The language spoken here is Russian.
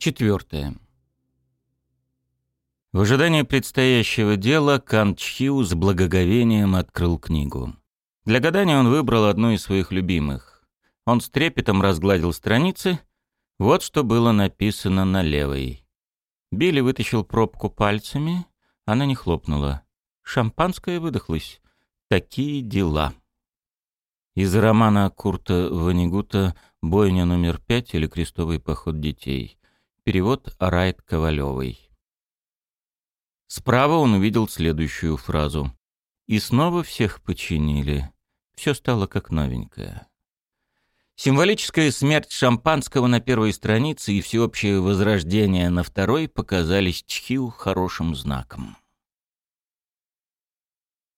Четвертое. В ожидании предстоящего дела Кан Чхиу с благоговением открыл книгу. Для гадания он выбрал одну из своих любимых. Он с трепетом разгладил страницы. Вот что было написано на левой. Билли вытащил пробку пальцами. Она не хлопнула. Шампанское выдохлось. Такие дела. Из романа Курта Ванигута «Бойня номер пять» или «Крестовый поход детей». Перевод Райт Ковалевой. Справа он увидел следующую фразу. «И снова всех починили. Все стало как новенькое». Символическая смерть шампанского на первой странице и всеобщее возрождение на второй показались Чхиу хорошим знаком.